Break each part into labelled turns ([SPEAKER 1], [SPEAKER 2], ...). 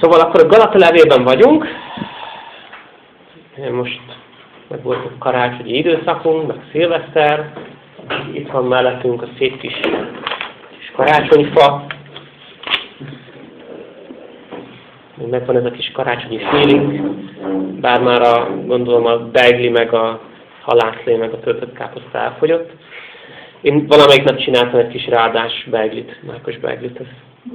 [SPEAKER 1] Szóval akkor a Galata levélben vagyunk. Most meg volt a karácsonyi időszakunk, meg szilveszter. Itt van mellettünk a szép kis, kis karácsonyfa. Megvan ez a kis karácsonyi feeling. Bár már a, gondolom a beigli, meg a halászlé, meg a töltött káposzta elfogyott. Én valamelyik nap csináltam egy kis rádás beiglit, mákos beiglit, ez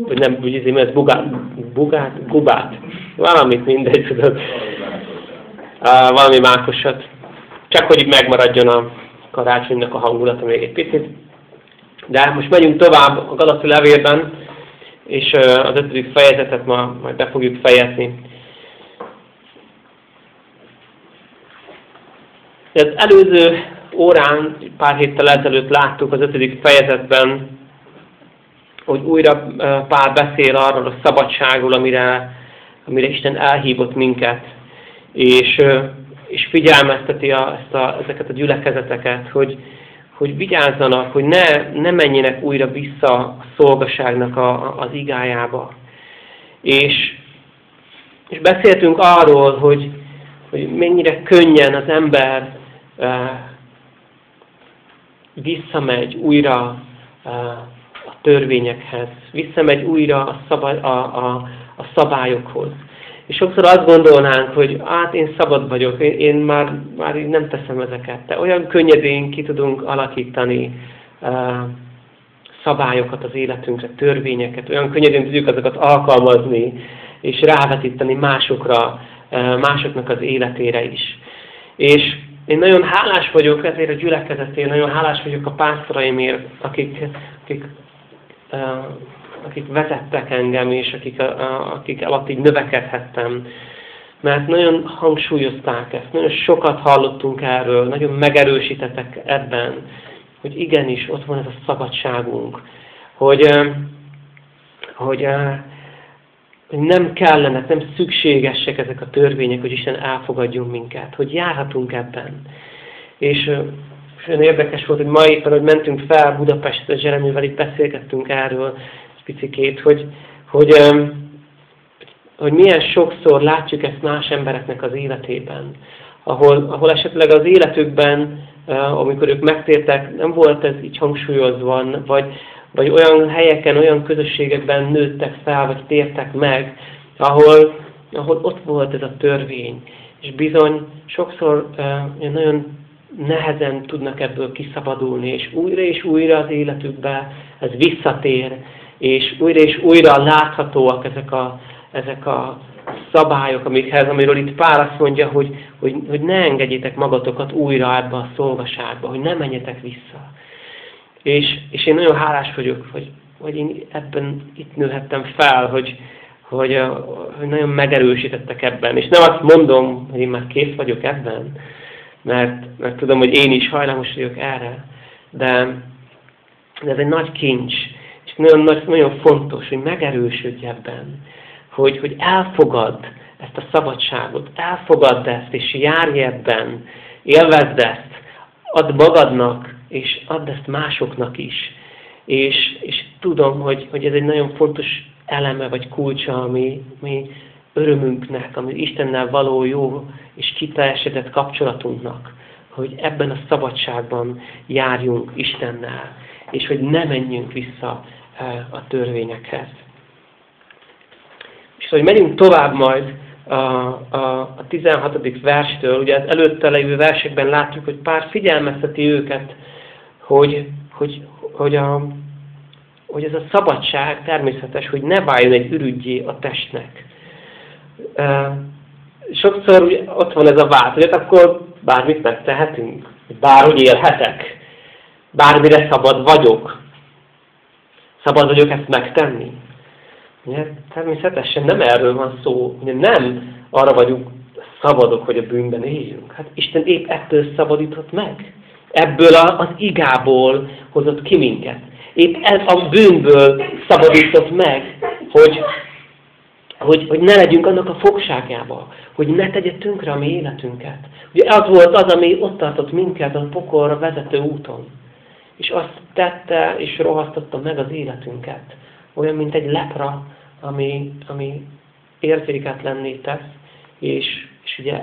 [SPEAKER 1] hogy nem úgy izé, ez bugát, bugát, gubát, valamit mindegy, tudod. Uh, valami mákosat. Csak hogy így megmaradjon a karácsonynak a hangulata még egy picit. De most megyünk tovább a Galati levélben, és az ötödik fejezetet ma majd be fogjuk fejezni. Az előző órán, pár héttel ezelőtt láttuk az ötödik fejezetben hogy újra pár beszél arról a szabadságról, amire, amire Isten elhívott minket, és, és figyelmezteti a, ezt a, ezeket a gyülekezeteket, hogy, hogy vigyázzanak, hogy ne, ne menjenek újra vissza a szolgaságnak a, az igájába. És, és beszéltünk arról, hogy, hogy mennyire könnyen az ember visszamegy újra uh, törvényekhez, visszamegy újra a, szabály, a, a, a szabályokhoz. És sokszor azt gondolnánk, hogy hát én szabad vagyok, én, én már, már így nem teszem ezeket. De olyan könnyedén ki tudunk alakítani uh, szabályokat az életünkre, törvényeket, olyan könnyedén tudjuk azokat alkalmazni, és rávetíteni másokra, uh, másoknak az életére is. És én nagyon hálás vagyok ezért a gyülekezetért, nagyon hálás vagyok a pásztoraimért, akik, akik akik vezettek engem, és akik, akik alatt így növekedhettem. Mert nagyon hangsúlyozták ezt, nagyon sokat hallottunk erről, nagyon megerősítettek ebben, hogy igenis, ott van ez a szabadságunk, hogy, hogy, hogy nem kellenek, nem szükségesek ezek a törvények, hogy Isten elfogadjon minket, hogy járhatunk ebben. És és olyan érdekes volt, hogy ma éppen, hogy mentünk fel Budapestre, Zseremivel itt beszélgettünk erről egy picikét, hogy, hogy, hogy milyen sokszor látjuk ezt más embereknek az életében, ahol, ahol esetleg az életükben, amikor ők megtértek, nem volt ez így hangsúlyozva, vagy, vagy olyan helyeken, olyan közösségekben nőttek fel, vagy tértek meg, ahol, ahol ott volt ez a törvény. És bizony sokszor uh, nagyon nehezen tudnak ebből kiszabadulni, és újra és újra az életükbe ez visszatér, és újra és újra láthatóak ezek a, ezek a szabályok, amikhez, amiről itt Pál azt mondja, hogy, hogy, hogy ne engedjétek magatokat újra ebbe a szolgaságba, hogy ne menjetek vissza. És, és én nagyon hálás vagyok, hogy, hogy én ebben itt nőhettem fel, hogy, hogy, hogy nagyon megerősítettek ebben. És nem azt mondom, hogy én már kész vagyok ebben, mert, mert tudom, hogy én is hajlamos vagyok erre, de, de ez egy nagy kincs, és nagyon, nagy, nagyon fontos, hogy megerősödj ebben, hogy, hogy elfogad ezt a szabadságot, elfogadd ezt, és járj ebben, élvezd ezt, add magadnak, és add ezt másoknak is. És, és tudom, hogy, hogy ez egy nagyon fontos eleme vagy kulcsa, ami, ami örömünknek, ami Istennel való jó és kiteljesedett kapcsolatunknak, hogy ebben a szabadságban járjunk Istennel, és hogy ne menjünk vissza e, a törvényekhez. És hogy megyünk tovább majd a, a, a 16. verstől, ugye az előtte levő versekben látjuk, hogy pár figyelmezteti őket, hogy, hogy, hogy, a, hogy ez a szabadság természetes, hogy ne váljon egy ürügyé a testnek sokszor ugye, ott van ez a vád, hogy akkor bármit megtehetünk, bárhogy élhetek, bármire szabad vagyok. Szabad vagyok ezt megtenni. Ugye, természetesen nem erről van szó, ugye nem arra vagyunk szabadok, hogy a bűnben éljünk. Hát Isten épp ettől szabadított meg. Ebből az igából hozott ki minket. Épp ez a bűnből szabadított meg, hogy hogy, hogy ne legyünk annak a fogságába, hogy ne tegye tönkre a mi életünket. Ugye az volt az, ami ott tartott minket a pokolra vezető úton. És azt tette és rohasztotta meg az életünket. Olyan, mint egy lepra, ami, ami érzéketlenné tesz, és, és ugye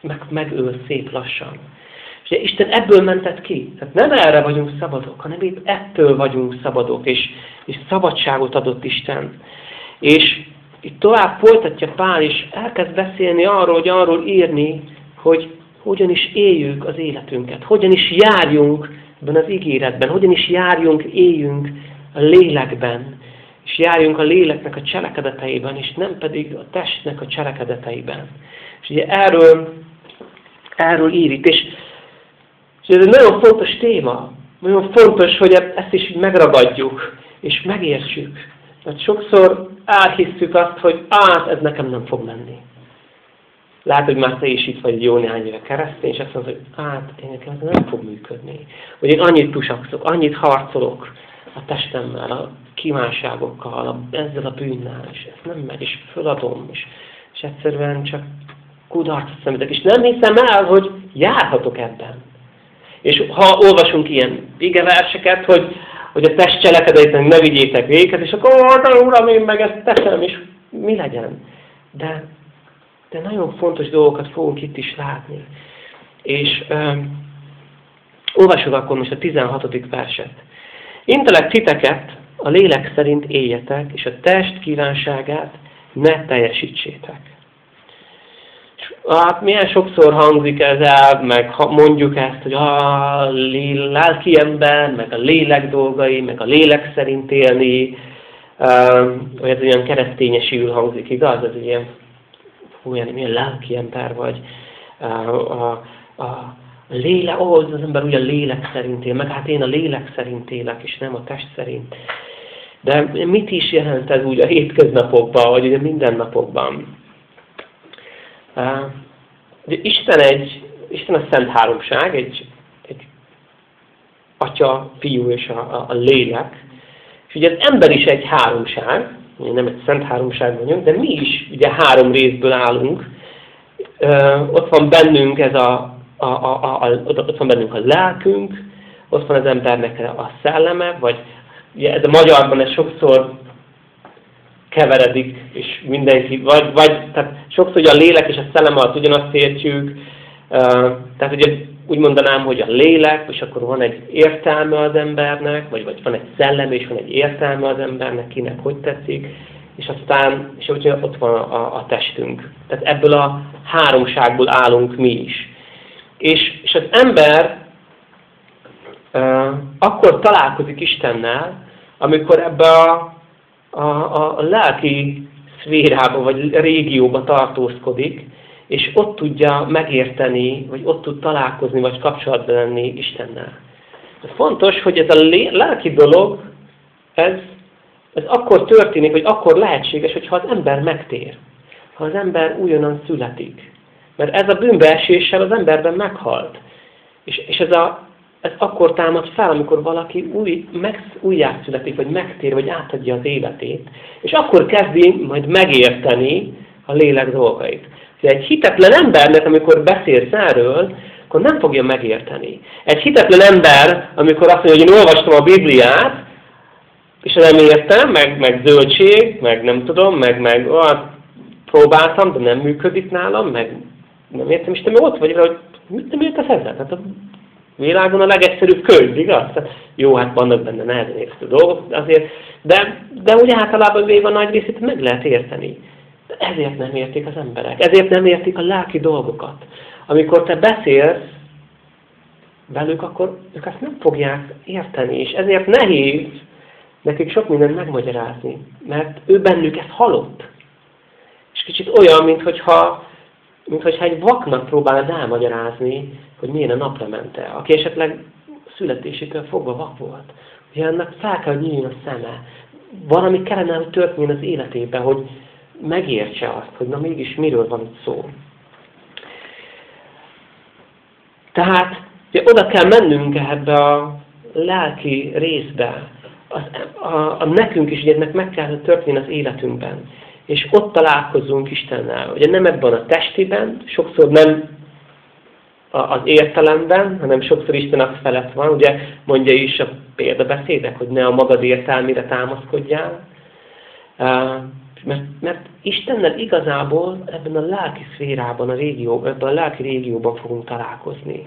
[SPEAKER 1] meg, megöl szép lassan. Ugye Isten ebből mentett ki. Tehát nem erre vagyunk szabadok, hanem épp ettől vagyunk szabadok, és, és szabadságot adott Isten. És itt tovább folytatja Pál, és elkezd beszélni arról, hogy arról írni, hogy hogyan is éljük az életünket, hogyan is járjunk ebben az ígéretben, hogyan is járjunk, éljünk a lélekben, és járjunk a léleknek a cselekedeteiben, és nem pedig a testnek a cselekedeteiben. És ugye erről, erről ír itt, és, és ez egy nagyon fontos téma, nagyon fontos, hogy ezt is megragadjuk, és megértsük. Mert sokszor elhisszük azt, hogy át, ez nekem nem fog menni. Lehet, hogy már te is itt vagy jó néhány éve keresztény, és azt mondod, hogy hát én nekem ez nem fog működni. Hogy én annyit tusakszok, annyit harcolok a testemmel, a kívánságokkal, a, ezzel a bűnnel, és ez nem megy, és föladom, és, és egyszerűen csak kudarcot szemetek. És nem hiszem el, hogy járhatok ebben. És ha olvasunk ilyen verseket, hogy, hogy a test cselekedetnek ne vigyétek véget, és akkor, ó, uram, én meg ezt teszem, és mi legyen? De de nagyon fontos dolgokat fogunk itt is látni. És um, olvasod akkor most a 16. verset. Intelek titeket, a lélek szerint éljetek, és a test kívánságát ne teljesítsétek. Hát milyen sokszor hangzik ez el, meg mondjuk ezt, hogy a lelki ember, meg a lélek dolgai, meg a lélek szerint élni, vagy ez olyan keresztényesül hangzik, igaz? Ez ilyen hú, milyen lelki ember vagy, a, a, a lélek, ó, az ember ugye a lélek szerint él, meg hát én a lélek szerint élek, és nem a test szerint. De mit is jelent ez úgy a hétköznapokban, vagy ugye mindennapokban? Ugye Isten egy, Isten a Szent Háromság, egy, egy Atya, Fiú és a, a, a Lélek. És ugye az ember is egy háromság, nem egy szent háromság vagyunk, de mi is ugye három részből állunk. Ott van bennünk ez a, a, a, a, a, ott van bennünk a lelkünk, ott van az embernek a szelleme, vagy ugye ez a magyarban ez sokszor keveredik, és mindenki, vagy, vagy tehát sokszor a lélek és a szellem alatt ugyanazt értjük, tehát ugye úgy mondanám, hogy a lélek, és akkor van egy értelme az embernek, vagy, vagy van egy szellem, és van egy értelme az embernek, kinek hogy tetszik, és aztán és ott van a, a testünk. Tehát ebből a háromságból állunk mi is. És, és az ember uh, akkor találkozik Istennel, amikor ebbe a, a, a lelki szférába, vagy régióba tartózkodik, és ott tudja megérteni, vagy ott tud találkozni, vagy kapcsolatban lenni Istennel. Fontos, hogy ez a lelki dolog, ez, ez akkor történik, vagy akkor lehetséges, hogyha az ember megtér. Ha az ember újonnan születik. Mert ez a bűnbeeséssel az emberben meghalt. És, és ez, a, ez akkor támad fel, amikor valaki új, meg, újjászületik, vagy megtér, vagy átadja az életét. És akkor kezdi majd megérteni a lélek dolgait. Egy hitetlen embernek, amikor beszélsz erről, akkor nem fogja megérteni. Egy hitetlen ember, amikor azt mondja, hogy én olvastam a Bibliát, és nem értem, meg, meg zöldség, meg nem tudom, meg, meg ó, próbáltam, de nem működik nálam, meg nem értem, és te ott vagy, hogy mit nem értesz ezzel? Tehát világon a legegyszerűbb könyv, igaz? Jó, hát vannak benne nehezen értő dolgok, azért, de, de úgy általában véve a nagy részét meg lehet érteni. Ezért nem értik az emberek. Ezért nem értik a lelki dolgokat. Amikor te beszélsz velük, akkor ők ezt nem fogják érteni. És ezért nehéz nekik sok mindent megmagyarázni. Mert ő bennük ezt halott. És kicsit olyan, mintha mint hogyha egy vaknak próbálnád elmagyarázni, hogy milyen a naplemente, aki esetleg születésétől fogva vak volt. Ugye ennek fel kell, hogy nyíljon a szeme. Valami kellene, hogy történjen az életében, hogy, megértse azt, hogy na mégis miről van itt szó. Tehát ugye oda kell mennünk ebbe a lelki részbe. Az, a, a, nekünk is ugye meg kell történni az életünkben. És ott találkozunk Istennel. Ugye nem ebben a testiben, sokszor nem az értelemben, hanem sokszor Isten az felett van. Ugye mondja is a példabeszédek, hogy ne a magad értelmére támaszkodjál, Mert, mert Istennel igazából ebben a lelki szférában, a régió, ebben a lelki régióban fogunk találkozni.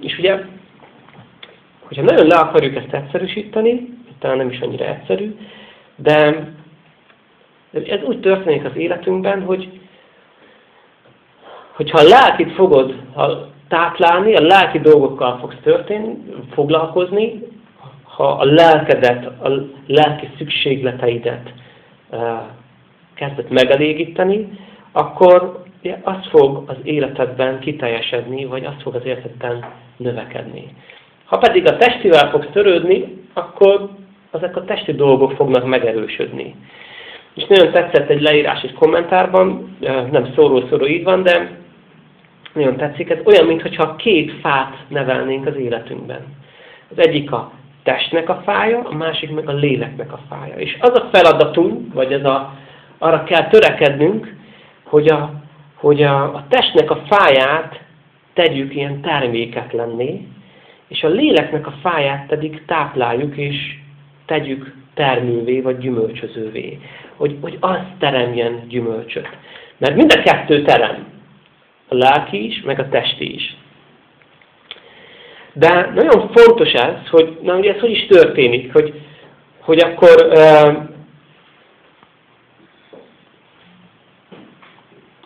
[SPEAKER 1] És ugye, hogyha nagyon le akarjuk ezt egyszerűsíteni, talán nem is annyira egyszerű, de ez úgy történik az életünkben, hogy hogyha a lelkit fogod táplálni, a lelki dolgokkal fogsz történni, foglalkozni, ha a lelkedet, a lelki szükségleteidet kezdett megelégíteni, akkor az fog az életedben kiteljesedni, vagy az fog az életedben növekedni. Ha pedig a testivel fogsz törődni, akkor ezek a testi dolgok fognak megerősödni. És nagyon tetszett egy leírás egy kommentárban, nem szóró-szóró így van, de nagyon tetszik, ez olyan, mintha két fát nevelnénk az életünkben. Az egyik a testnek a fája, a másik meg a léleknek a fája. És az a feladatunk, vagy ez a, arra kell törekednünk, hogy a, hogy a, a testnek a fáját tegyük ilyen terméketlenné, és a léleknek a fáját pedig tápláljuk, és tegyük termővé, vagy gyümölcsözővé. Hogy, hogy az teremjen gyümölcsöt. Mert mind a kettő terem. A lelki is, meg a testi is. De nagyon fontos ez, hogy na ugye ez hogy is történik, hogy, hogy akkor uh,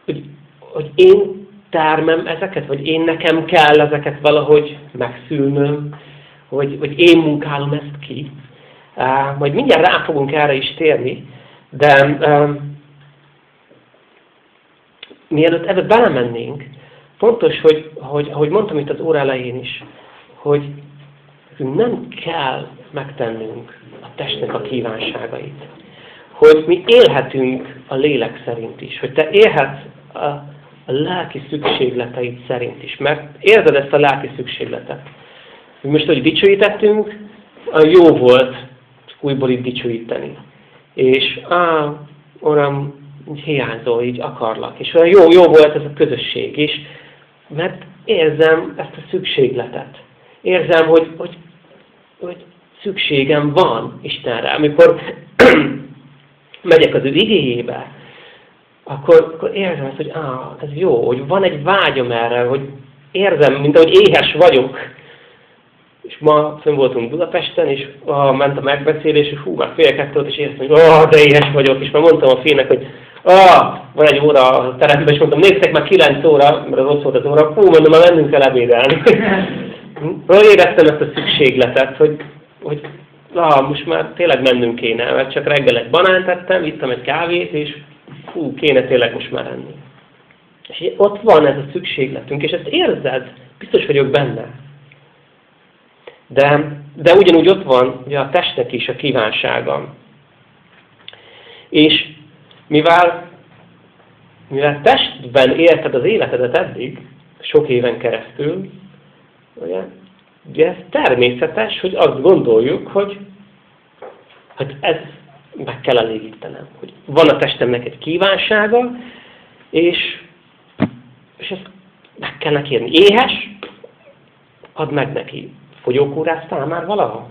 [SPEAKER 1] hogy, hogy én termem ezeket, vagy én nekem kell ezeket valahogy megszülnöm, hogy, hogy én munkálom ezt ki. Uh, majd mindjárt rá fogunk erre is térni, de um, mielőtt ebbe belemennénk, fontos, hogy, hogy, ahogy mondtam itt az óra elején is, hogy nem kell megtennünk a testnek a kívánságait. Hogy mi élhetünk a lélek szerint is. Hogy te élhetsz a, a lelki szükségleteid szerint is. Mert érzed ezt a lelki szükségletet. Most, hogy dicsőítettünk, jó volt újból itt dicsőíteni. És á, Uram, hiányzol, így akarlak. És olyan jó, jó volt ez a közösség is, mert érzem ezt a szükségletet érzem, hogy, hogy, hogy szükségem van Istenre. Amikor megyek az ő igéjébe, akkor, akkor érzem ezt, hogy á, ez jó, hogy van egy vágyom erre, hogy érzem, mint ahogy éhes vagyok. És ma fönn voltunk Budapesten, és ah, ment a megbeszélés, és hú, már fél kettőt, és éreztem, hogy ah, de éhes vagyok, és már mondtam a fénynek, hogy ah, van egy óra a teremben, és mondtam, nézzek már kilenc óra, mert az ott volt az óra, hú, mondom, már mennünk el ebédelni. éreztem ezt a szükségletet, hogy, hogy ah, most már tényleg mennünk kéne, mert csak reggel egy banánt ettem, ittam egy kávét, és hú, kéne tényleg most már enni. És ott van ez a szükségletünk, és ezt érzed, biztos vagyok benne. De, de ugyanúgy ott van ugye a testnek is a kívánsága. És mivel, mivel testben élted az életedet eddig, sok éven keresztül, Ugye? Ugye ez természetes, hogy azt gondoljuk, hogy, hogy ez meg kell elégítenem. Hogy van a testemnek egy kívánsága, és, és ezt meg kell kérni. Éhes? Add meg neki. Fogyókúráztál már valaha?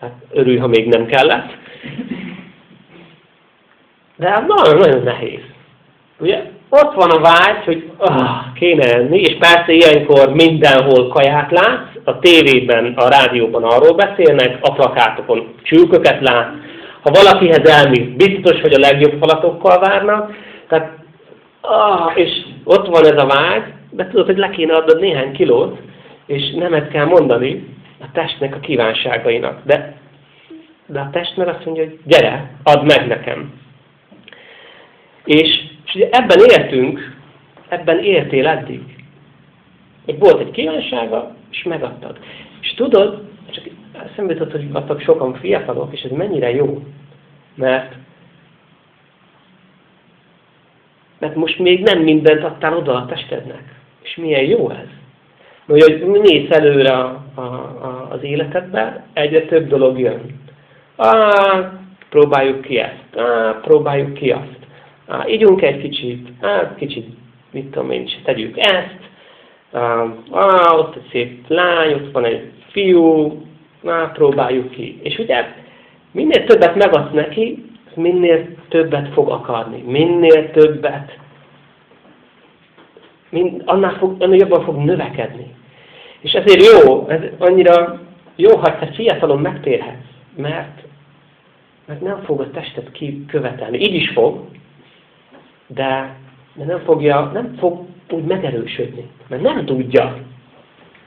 [SPEAKER 1] Hát örülj, ha még nem kellett. De nagyon-nagyon nehéz. Ugye ott van a vágy, hogy ah, kéne enni, és persze ilyenkor mindenhol kaját látsz, a tévében, a rádióban arról beszélnek, a plakátokon csülköket lát. Ha valakihez elmész, biztos, hogy a legjobb falatokkal várnak. Tehát, ah, és ott van ez a vágy, de tudod, hogy le kéne adnod néhány kilót, és nemet kell mondani a testnek a kívánságainak. De, de a test meg azt mondja, hogy gyere, add meg nekem. És és ugye ebben éltünk, ebben éltél eddig. Hogy volt egy kívánsága, és megadtad. És tudod, csak eszembe jutott, hogy adtak sokan fiatalok, és ez mennyire jó. Mert, mert most még nem mindent adtál oda a testednek. És milyen jó ez. Mert hogy mész előre a, a, a, az életedbe, egyre több dolog jön. Á, próbáljuk ki ezt. Á, próbáljuk ki azt. Á, ígyunk egy kicsit, hát kicsit, mit tudom én tegyük ezt. Á, ott egy szép lány, ott van egy fiú, na, próbáljuk ki. És ugye minél többet megadsz neki, minél többet fog akarni. Minél többet. Mind, annál, fog, annál jobban fog növekedni. És ezért jó, ez annyira jó, ha te fiatalon megtérhetsz, mert, mert nem fog a testet kikövetelni. Így is fog, de, de nem, fogja, nem fog úgy megerősödni, mert nem tudja,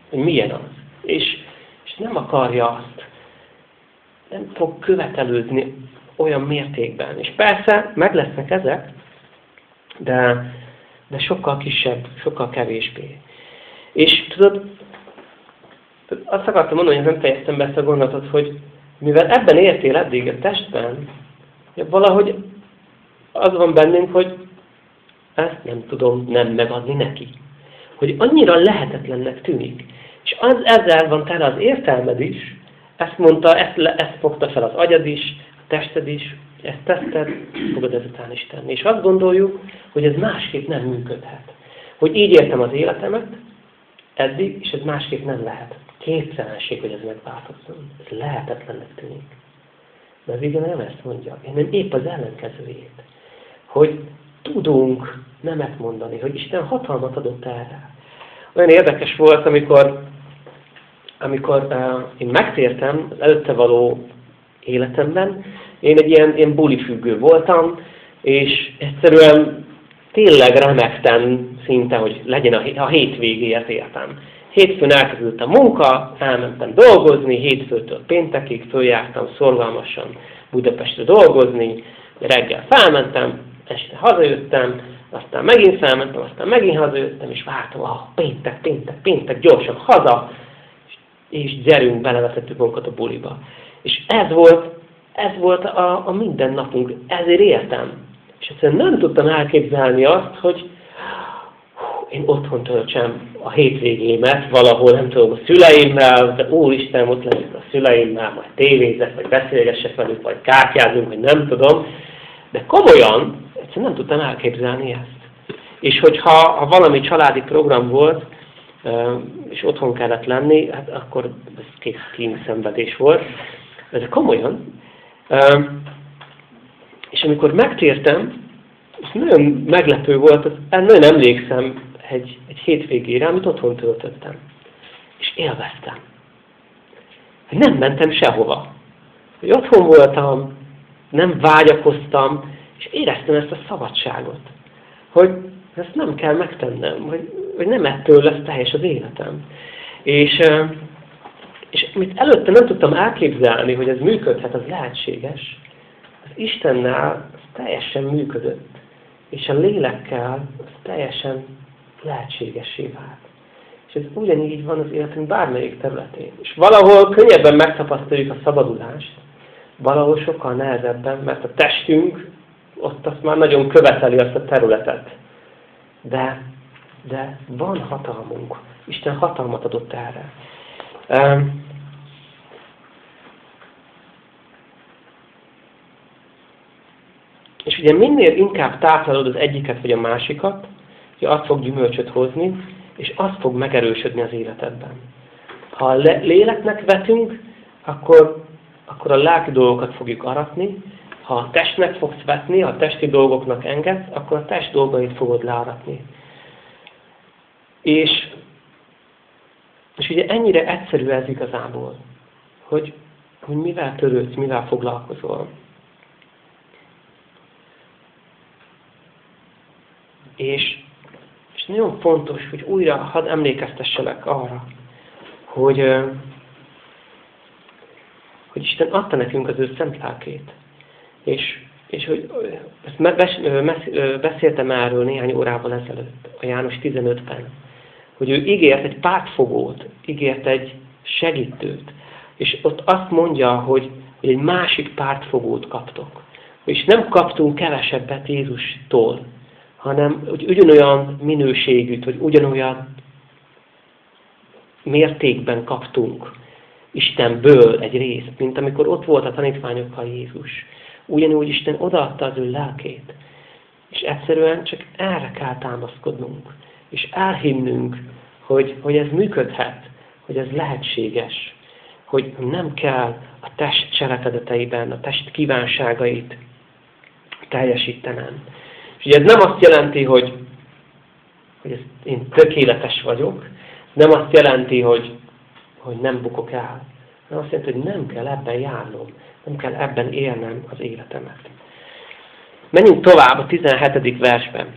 [SPEAKER 1] hogy milyen az. És, és nem akarja azt. Nem fog követelődni olyan mértékben. És persze, meg lesznek ezek, de, de sokkal kisebb, sokkal kevésbé. És tudod, azt akartam mondani, hogy nem fejeztem be ezt a gondolatot, hogy mivel ebben értél eddig a testben, valahogy az van bennünk, hogy ezt nem tudom nem megadni neki. Hogy annyira lehetetlennek tűnik. És az ezzel van tele az értelmed is, ezt mondta, ezt, ezt fogta fel az agyad is, a tested is, ezt teszted, fogod ezután is tenni. És azt gondoljuk, hogy ez másképp nem működhet. Hogy így értem az életemet, eddig, és ez másképp nem lehet. Képtelenség, hogy ez megváltozzon. Ez lehetetlennek tűnik. De az igen nem ezt mondja, nem épp az ellenkezőjét. Hogy tudunk nemet mondani, hogy Isten hatalmat adott erre. Olyan érdekes volt, amikor, amikor uh, én megtértem az előtte való életemben, én egy ilyen, ilyen bulifüggő voltam, és egyszerűen tényleg remektem szinte, hogy legyen a, a hétvégéért értem. Hétfőn elkezdődött a munka, elmentem dolgozni, hétfőtől péntekig följártam szorgalmasan Budapestre dolgozni, reggel felmentem, este hazajöttem, aztán megint felmentem, aztán megint hazajöttem, és vártam, ah, péntek, péntek, péntek, gyorsan haza, és gyerünk, belevetettük magunkat a buliba. És ez volt, ez volt a, a mindennapunk, ezért éltem. És egyszerűen nem tudtam elképzelni azt, hogy én otthon töltsem a hétvégémet valahol, nem tudom, a szüleimmel, de Úristen, ott legyek a szüleimmel, majd tévézek, vagy beszélgessek velük, vagy kártyázunk, vagy nem tudom. De komolyan, egyszerűen nem tudtam elképzelni ezt. És hogyha ha valami családi program volt, és otthon kellett lenni, hát akkor ez két kín szenvedés volt. De komolyan. És amikor megtértem, és nagyon meglepő volt, nagyon emlékszem egy, egy hétvégére, amit otthon töltöttem. És élveztem. Nem mentem sehova. Hogy otthon voltam, nem vágyakoztam, és éreztem ezt a szabadságot. Hogy ezt nem kell megtennem, hogy, hogy nem ettől lesz teljes az életem. És, és amit előtte nem tudtam elképzelni, hogy ez működhet, az lehetséges, az Istennel az teljesen működött. És a lélekkel az teljesen lehetségessé vált. És ez ugyanígy van az életünk bármelyik területén. És valahol könnyebben megtapasztaljuk a szabadulást, valahol sokkal nehezebben, mert a testünk ott azt már nagyon követeli azt a területet. De, de van hatalmunk. Isten hatalmat adott erre. Um, és ugye minél inkább táplálod az egyiket vagy a másikat, hogy az fog gyümölcsöt hozni, és az fog megerősödni az életedben. Ha a léleknek vetünk, akkor, akkor a lelki dolgokat fogjuk aratni, ha a testnek fogsz vetni, ha a testi dolgoknak engedsz, akkor a test dolgait fogod learatni. És, és ugye ennyire egyszerű ez igazából, hogy, hogy mivel törődsz, mivel foglalkozol. És nagyon fontos, hogy újra hadd emlékeztesselek arra, hogy, hogy Isten adta nekünk az ő szent lelkét. És, és hogy ezt beszéltem erről néhány órával ezelőtt, a János 15-ben, hogy ő ígért egy pártfogót, ígért egy segítőt, és ott azt mondja, hogy, hogy egy másik pártfogót kaptok. És nem kaptunk kevesebbet Jézustól, hanem hogy ugyanolyan minőségűt, hogy ugyanolyan mértékben kaptunk Istenből egy részt, mint amikor ott volt a tanítványokkal Jézus. Ugyanúgy Isten odaadta az ő lelkét. És egyszerűen csak erre kell támaszkodnunk. És elhinnünk, hogy, hogy ez működhet, hogy ez lehetséges. hogy nem kell a test cselekedeteiben, a test kívánságait teljesítenem. És ugye ez nem azt jelenti, hogy, hogy én tökéletes vagyok, nem azt jelenti, hogy, hogy nem bukok el, hanem azt jelenti, hogy nem kell ebben járnom, nem kell ebben élnem az életemet. Menjünk tovább a 17. versben.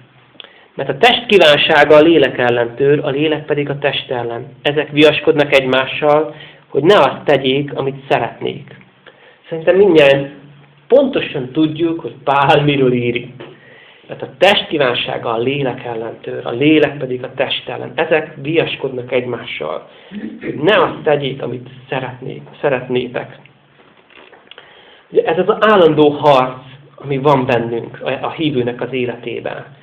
[SPEAKER 1] Mert a test kívánsága a lélek ellen tör, a lélek pedig a test ellen. Ezek viaskodnak egymással, hogy ne azt tegyék, amit szeretnék. Szerintem mindjárt pontosan tudjuk, hogy Pál ír Mert a test kívánsága a lélek ellen a lélek pedig a test ellen. Ezek viaskodnak egymással, ne azt tegyék, amit szeretnék, szeretnétek. Ugye ez az állandó harc, ami van bennünk, a hívőnek az életében.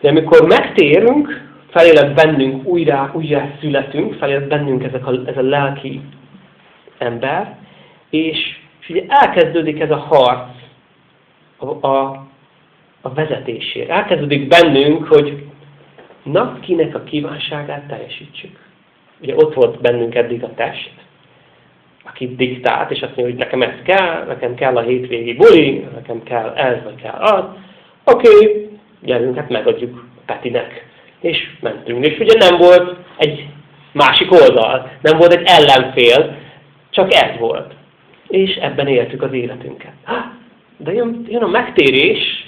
[SPEAKER 1] De amikor megtérünk, felélet bennünk, újra, újra születünk, felélet bennünk ezek a, ez a lelki ember, és, és ugye elkezdődik ez a harc a, a, a vezetésért. Elkezdődik bennünk, hogy na, kinek a kívánságát teljesítsük. Ugye ott volt bennünk eddig a test, aki diktált, és azt mondja, hogy nekem ez kell, nekem kell a hétvégi buli, nekem kell ez, vagy kell az. Oké, okay, gyerünk, hát megadjuk Petinek. És mentünk. És ugye nem volt egy másik oldal, nem volt egy ellenfél, csak ez volt. És ebben éltük az életünket. De jön, jön a megtérés,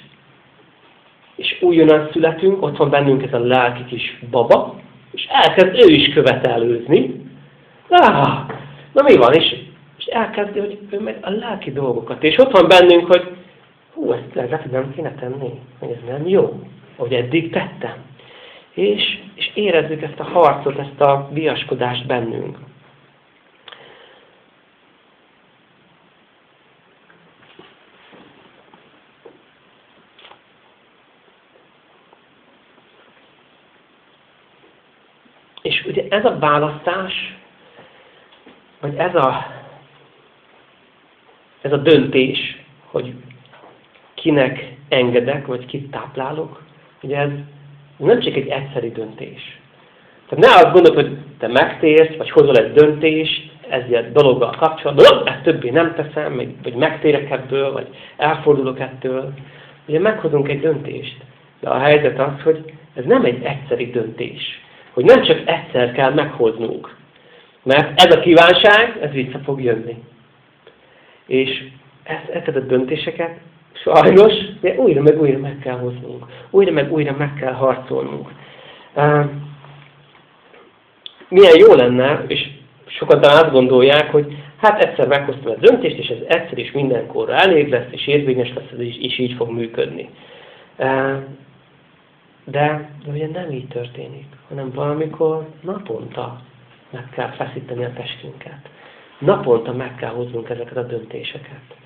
[SPEAKER 1] és újonnan születünk, ott van bennünk ez a lelki kis baba, és elkezd ő is követelőzni. Ah, na mi van? És, és elkezdi, hogy ő meg a lelki dolgokat. És ott van bennünk, hogy hú, ezt lehet, nem kéne tenni, hogy ez nem jó ahogy eddig tettem. És, és érezzük ezt a harcot, ezt a viaskodást bennünk. És ugye ez a választás, vagy ez a, ez a döntés, hogy kinek engedek, vagy kit táplálok, Ugye ez nem csak egy egyszerű döntés. Tehát ne azt gondolod, hogy te megtérsz, vagy hozol egy döntést ezzel dologgal kapcsolatban, ezt többé nem teszem, vagy megtérek ebből, vagy elfordulok ettől. Ugye meghozunk egy döntést. De a helyzet az, hogy ez nem egy egyszerű döntés. Hogy nem csak egyszer kell meghoznunk. Mert ez a kívánság, ez vissza fog jönni. És ezt, a döntéseket Sajnos, de újra meg újra meg kell hoznunk. Újra meg újra meg kell harcolnunk. Milyen jó lenne, és sokan talán azt gondolják, hogy hát egyszer meghoztam a döntést, és ez egyszer is mindenkorra elég lesz, és érvényes lesz, és, és így fog működni. De, de ugye nem így történik, hanem valamikor naponta meg kell feszíteni a testünket. Naponta meg kell hoznunk ezeket a döntéseket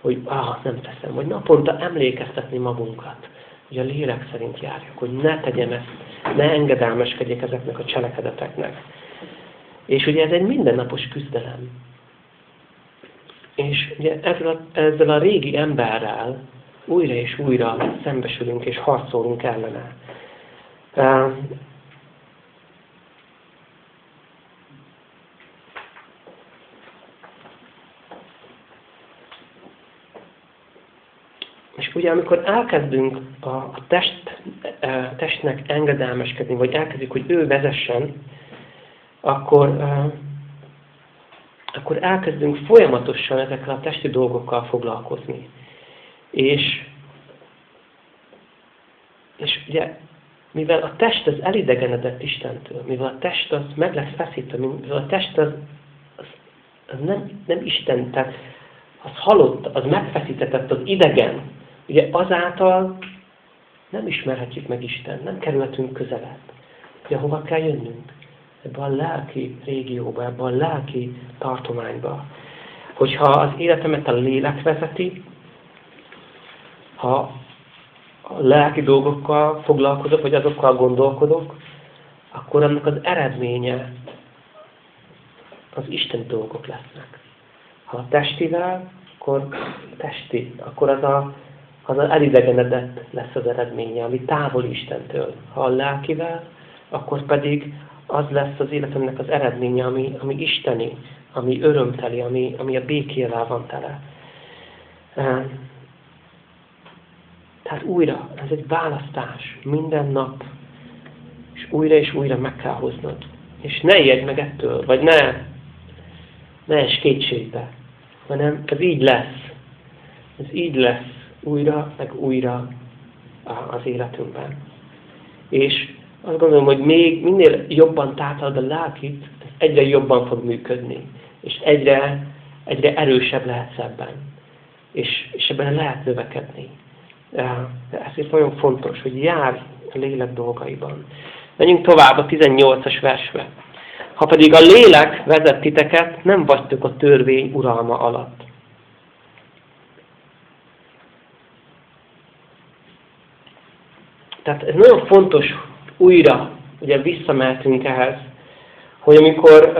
[SPEAKER 1] hogy ah, nem teszem, vagy naponta emlékeztetni magunkat, hogy a lélek szerint járjak, hogy ne tegyem ezt, ne engedelmeskedjek ezeknek a cselekedeteknek. És ugye ez egy mindennapos küzdelem. És ugye ezzel a, ezzel a régi emberrel újra és újra szembesülünk és harcolunk ellene. És ugye amikor elkezdünk a, test, a testnek engedelmeskedni, vagy elkezdjük, hogy ő vezessen, akkor, akkor elkezdünk folyamatosan ezekkel a testi dolgokkal foglalkozni. És, és ugye, mivel a test az elidegenedett Istentől, mivel a test az meg lesz feszítve, mivel a test az, az, az nem, nem Isten, tehát az halott, az megfeszítetett, az idegen, Ugye azáltal nem ismerhetjük meg Isten, nem kerülhetünk közelebb. Ugye hova kell jönnünk? Ebbe a lelki régióba, ebbe a lelki tartományba. Hogyha az életemet a lélek vezeti, ha a lelki dolgokkal foglalkozok, vagy azokkal gondolkodok, akkor annak az eredménye az Isten dolgok lesznek. Ha a testivel, akkor testi, akkor az a az elidegenedett lesz az eredménye, ami távol Istentől. Ha a lelkivel, akkor pedig az lesz az életemnek az eredménye, ami, ami isteni, ami örömteli, ami, ami a békével van tele. Tehát újra, ez egy választás. Minden nap. És újra és újra meg kell hoznod. És ne ijedj meg ettől, vagy ne, ne es kétségbe, hanem ez így lesz. Ez így lesz újra, meg újra az életünkben. És azt gondolom, hogy még minél jobban tátad a lelkit, egyre jobban fog működni. És egyre, egyre erősebb lehetsz ebben. És, és ebben lehet növekedni. Ezért nagyon fontos, hogy járj a lélek dolgaiban. Menjünk tovább a 18-as versbe. Ha pedig a lélek vezet titeket, nem vagytok a törvény uralma alatt. Tehát ez nagyon fontos újra, ugye visszamehetünk ehhez, hogy amikor,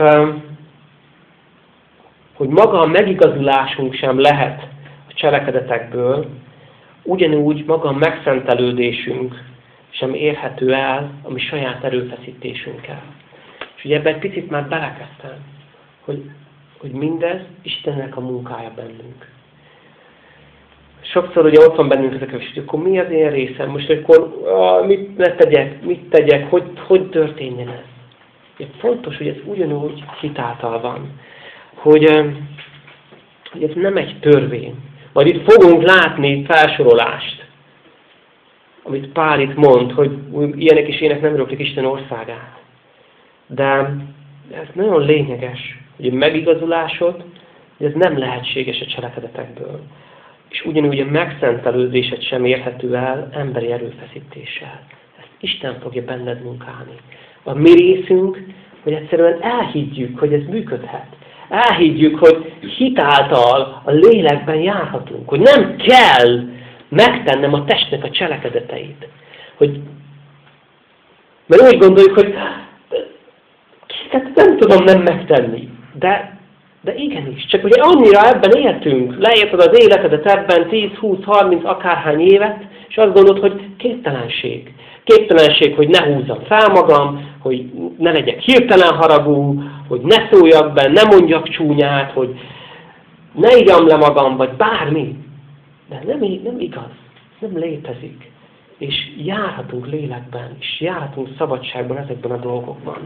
[SPEAKER 1] hogy maga a megigazulásunk sem lehet a cselekedetekből, ugyanúgy maga a megszentelődésünk sem érhető el a mi saját erőfeszítésünkkel. És ugye ebben egy picit már belekezdtem, hogy, hogy mindez Istennek a munkája bennünk. Sokszor ugye ott van bennünk ezek, hogy akkor mi az én részem? Most akkor ah, mit ne tegyek, mit tegyek, hogy, hogy történjen ez? Ugye fontos, hogy ez ugyanúgy hitáltal van. Hogy, hogy ez nem egy törvény. Majd itt fogunk látni felsorolást, amit Pál itt mond, hogy ilyenek is ének nem öröklik Isten országát. De ez nagyon lényeges, hogy a megigazulásod, hogy ez nem lehetséges a cselekedetekből. És ugyanúgy a megszentelődésed sem érhető el emberi erőfeszítéssel. Ezt Isten fogja benned munkálni. A mi részünk, hogy egyszerűen elhiggyük, hogy ez működhet. Elhiggyük, hogy hitáltal a lélekben járhatunk. Hogy nem kell megtennem a testnek a cselekedeteit. Hogy, mert úgy gondoljuk, hogy tehát nem tudom nem megtenni. De, de igenis, csak ugye annyira ebben éltünk, leérted az életedet ebben 10, 20, 30, akárhány évet, és azt gondolod, hogy képtelenség. Képtelenség, hogy ne húzzam fel magam, hogy ne legyek hirtelen haragú, hogy ne szóljak be, ne mondjak csúnyát, hogy ne igyam le magam, vagy bármi. De nem, nem igaz. Nem létezik. És járhatunk lélekben, és járhatunk szabadságban ezekben a dolgokban.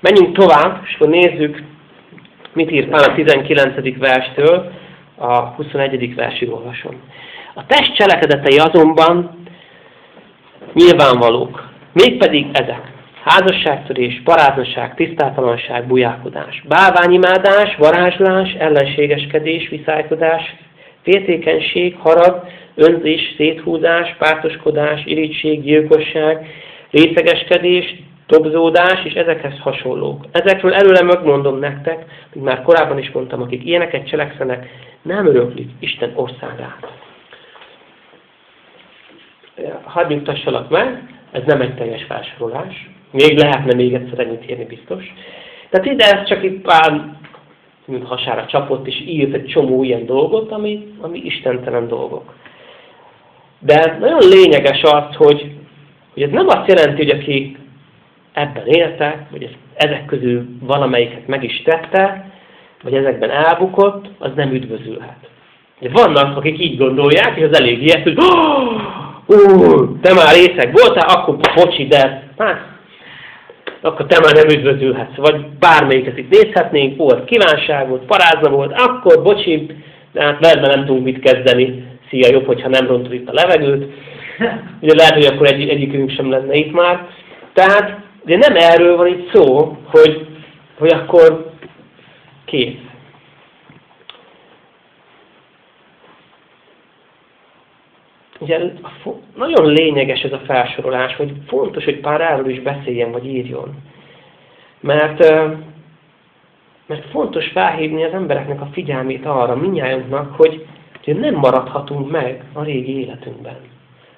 [SPEAKER 1] Menjünk tovább, és akkor nézzük, mit ír Pál a 19. verstől a 21. versig olvasom. A test cselekedetei azonban nyilvánvalók, mégpedig ezek. Házasságtörés, paráznaság, tisztátalanság, bujálkodás, bálványimádás, varázslás, ellenségeskedés, viszálykodás, féltékenység, harag, önzés, széthúzás, pártoskodás, irigység, gyilkosság, részegeskedés, tobzódás és ezekhez hasonlók. Ezekről előle megmondom nektek, mint már korábban is mondtam, akik ilyeneket cselekszenek, nem öröklik Isten országát. Hadd nyugtassalak meg, ez nem egy teljes felsorolás. Még lehetne még egyszer ennyit írni biztos. Tehát ide ez csak itt pár mint hasára csapott, és írt egy csomó ilyen dolgot, ami, ami istentelen dolgok. De nagyon lényeges az, hogy, hogy ez nem azt jelenti, hogy aki ebben élte, vagy ezek közül valamelyiket meg is tette, vagy ezekben elbukott, az nem üdvözülhet. De vannak, akik így gondolják, és az elég ilyet, hogy ó, te már részeg voltál, akkor bocsi, de hát akkor te már nem üdvözülhetsz. Vagy bármelyiket itt nézhetnénk, volt kívánság, volt parázna volt, akkor bocsi, de hát velben nem tudunk mit kezdeni. Szia, jobb, hogyha nem rontod itt a levegőt. Ugye lehet, hogy akkor egy, egyikünk sem lenne itt már. Tehát ugye nem erről van itt szó, hogy, hogy akkor kész. Ugye nagyon lényeges ez a felsorolás, hogy fontos, hogy pár erről is beszéljen, vagy írjon. Mert, mert fontos felhívni az embereknek a figyelmét arra, minnyájunknak, hogy, hogy nem maradhatunk meg a régi életünkben.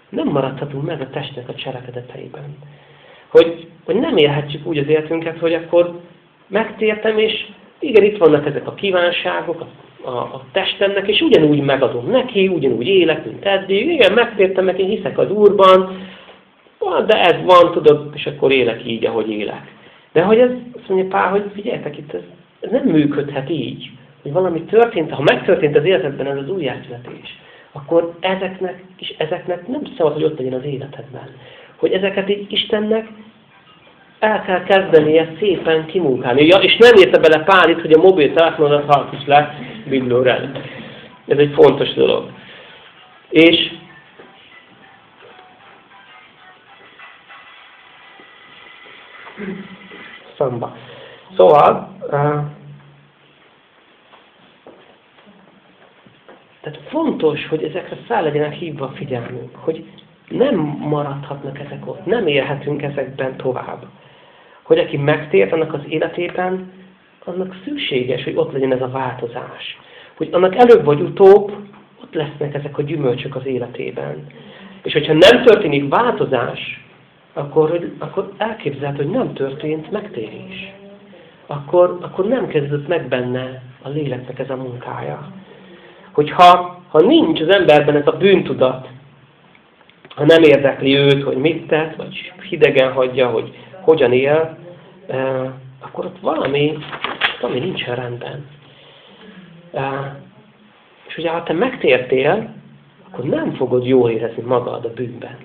[SPEAKER 1] Nem maradhatunk meg a testnek a cselekedeteiben. Hogy, hogy nem élhetjük úgy az életünket, hogy akkor megtértem, és igen, itt vannak ezek a kívánságok, a, a testemnek, és ugyanúgy megadom neki, ugyanúgy élek, mint eddig. Igen, megtértem meg, én hiszek az Úrban, de ez van, tudod, és akkor élek így, ahogy élek. De hogy ez, azt mondja Pál, hogy figyeljetek itt, ez, ez nem működhet így, hogy valami történt, ha megtörtént az életedben ez az újjászületés, akkor ezeknek, és ezeknek nem szabad, hogy ott legyen az életedben. Hogy ezeket így Istennek el kell kezdenie szépen kimunkálni. Ja, és nem érte bele Pál itt, hogy a mobiltelefonodat hallgass le Biblióra Ez egy fontos dolog. És szamba. Szóval, tehát fontos, hogy ezekre fel legyenek hívva a figyelmünk, hogy nem maradhatnak ezek ott, nem élhetünk ezekben tovább. Hogy aki megtért annak az életében, annak szükséges, hogy ott legyen ez a változás. Hogy annak előbb vagy utóbb ott lesznek ezek a gyümölcsök az életében. És hogyha nem történik változás, akkor, akkor elképzelhető, hogy nem történt megtérés. Akkor, akkor nem kezdődött meg benne a léleknek ez a munkája. Hogyha ha nincs az emberben ez a bűntudat, ha nem érdekli őt, hogy mit tett, vagy hidegen hagyja, hogy hogyan él, eh, akkor ott valami, valami nincsen rendben. És ugye, ha te megtértél, akkor nem fogod jól érezni magad a bűnben.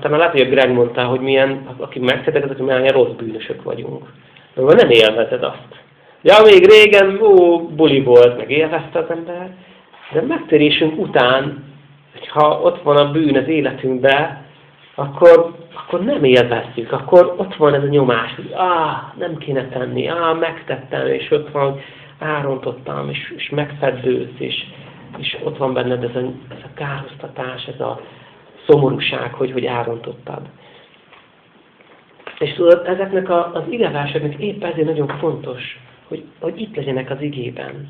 [SPEAKER 1] Talán lehet, hogy a Greg mondta, hogy milyen, akik megtértek, azok milyen rossz bűnösök vagyunk. Mert nem élvezed azt. Ja, még régen ó, buli volt, meg élvezte az ember, de megtérésünk után, hogyha ott van a bűn az életünkben, akkor, akkor nem élvezzük, akkor ott van ez a nyomás, hogy ah, nem kéne tenni, ah, megtettem, és ott van, hogy árontottam, és, és megfeddősz, és, és ott van benned ez a, ez a kárhoztatás, ez a szomorúság, hogy, hogy árontottad. És tudod, ezeknek a, az igevásoknak épp ezért nagyon fontos, hogy, hogy itt legyenek az igében.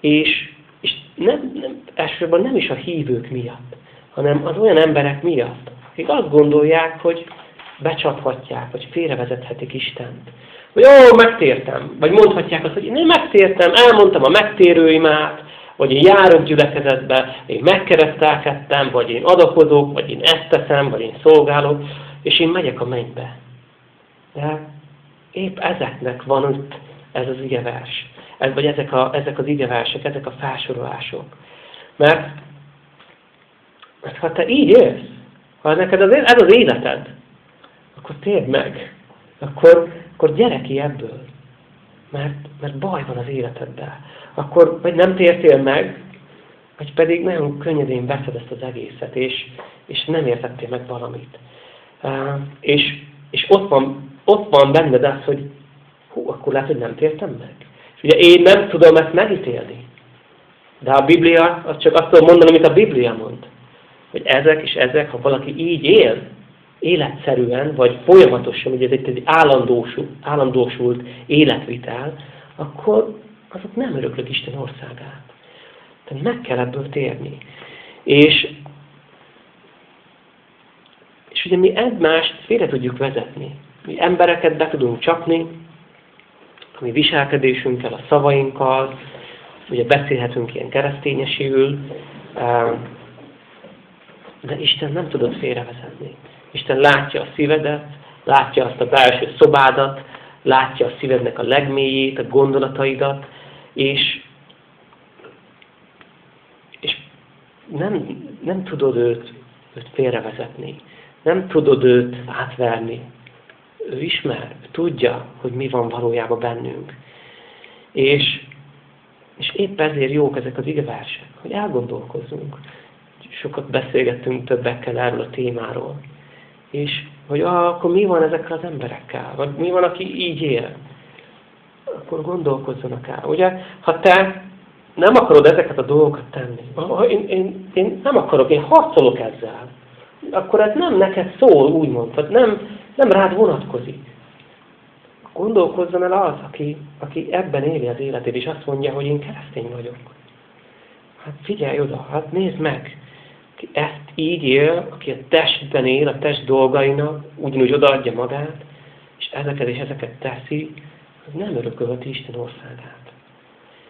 [SPEAKER 1] És, és nem, nem, elsősorban nem is a hívők miatt, hanem az olyan emberek miatt, akik azt gondolják, hogy becsaphatják, vagy félrevezethetik Istent. Vagy ó, megtértem. Vagy mondhatják azt, hogy én megtértem, elmondtam a megtérőimát, vagy én járok gyülekezetbe, én megkeresztelkedtem, vagy én adakozok, vagy én ezt teszem, vagy én szolgálok, és én megyek a mennybe. De épp ezeknek van ott ez az igevers. Ez, vagy ezek, a, ezek az igeversek, ezek a felsorolások. Mert, mert ha te így élsz, ha neked az, ez az életed, akkor térd meg. Akkor, akkor gyere ki ebből. Mert, mert baj van az életeddel. Akkor vagy nem tértél meg, vagy pedig nagyon könnyedén veszed ezt az egészet, és, és nem értettél meg valamit. Uh, és, és ott van, ott van benned az, hogy hú, akkor lehet, hogy nem tértem meg. És ugye én nem tudom ezt megítélni. De a Biblia, az csak azt tudom mondani, amit a Biblia mond. Hogy ezek és ezek, ha valaki így él, életszerűen, vagy folyamatosan, ugye ez egy állandósult, állandósult életvitel, akkor azok nem öröklök Isten országát. Tehát meg kell ebből térni. És, és ugye mi egymást félre tudjuk vezetni. Mi embereket be tudunk csapni, a mi viselkedésünkkel, a szavainkkal, ugye beszélhetünk ilyen keresztényesül, de Isten nem tudod félrevezetni. Isten látja a szívedet, látja azt a belső szobádat, látja a szívednek a legmélyét, a gondolataidat, és, és nem, nem tudod őt, őt félrevezetni, nem tudod őt átverni. Ő ismer, ő tudja, hogy mi van valójában bennünk. És, és épp ezért jók ezek az igeversek, hogy elgondolkozzunk. Sokat beszélgettünk többekkel erről a témáról. És hogy ah, akkor mi van ezekkel az emberekkel? Vagy mi van, aki így él? Akkor gondolkozzanak el. Ugye, ha te nem akarod ezeket a dolgokat tenni, ha én, én, én nem akarok, én harcolok ezzel, akkor ez nem neked szól, úgymond, vagy nem, nem rád vonatkozik. Gondolkozzon el az, aki, aki ebben éli az életét, és azt mondja, hogy én keresztény vagyok. Hát figyelj oda, hát nézd meg, ezt így él, aki a testben él, a test dolgainak, ugyanúgy odaadja magát, és ezeket és ezeket teszi, az nem örökölheti Isten országát.